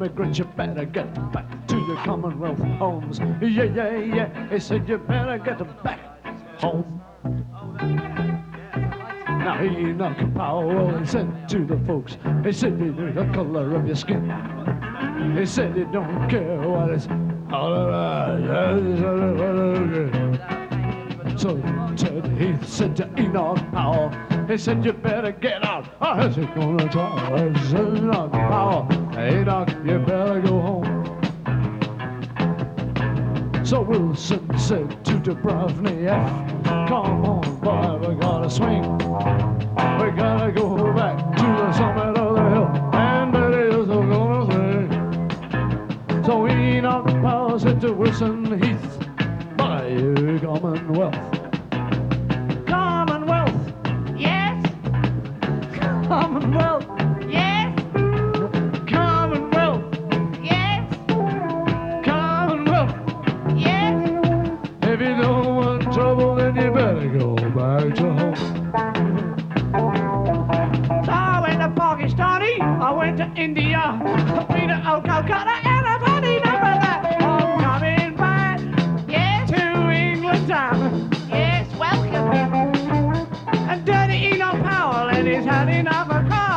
immigrants, you better get back to your Commonwealth homes. Yeah, yeah, yeah. He said you better get back home. Now Enoch Powell, he said to the folks, he said he knew the color of your skin. He said he don't care what it's all about. So Ted Heath said to Enoch Powell, he said you better get out. I said gonna try. I said Enoch Powell, Enoch, you better go home. So Wilson said to Dubrovnik, come on, boy, we gotta swing. We gotta go back to the summit of the hill, and Betty is gonna sing. So Enoch Powell said to Wilson Heath, my. Commonwealth, He's had enough of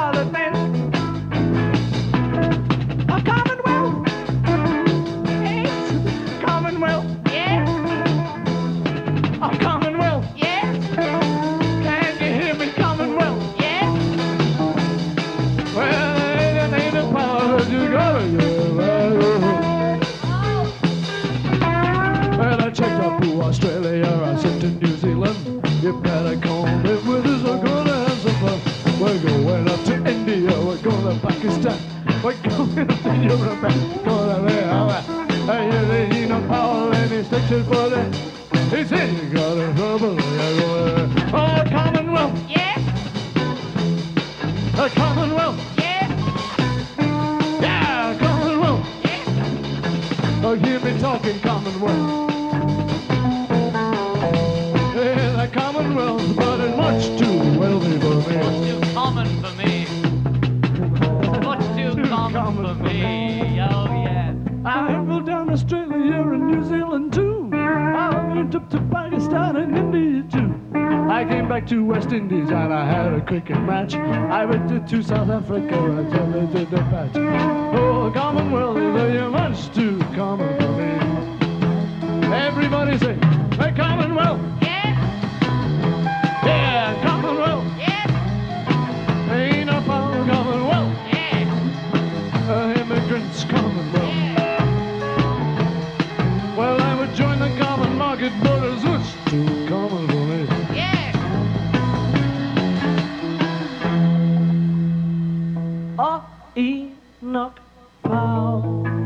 his sticks for that. He said you got a trouble, you're. Oh, Commonwealth, Yes. a Commonwealth, Yes. yeah, Commonwealth. Yes. Oh, hear me talking Commonwealth. Yeah, the Commonwealth, but it's much too wealthy for me. too common for me. I went to Pakistan and India too. I came back to West Indies and I had a cricket match. I went to, to South Africa and celebrated the patch. Oh, Commonwealth is much too common for me. Everybody say, hey, Commonwealth. Yes. Yeah, Commonwealth. Yes. Ain't no power Commonwealth. Yes. Uh, immigrants Commonwealth. Well, I would join the common market, Enoch Powell.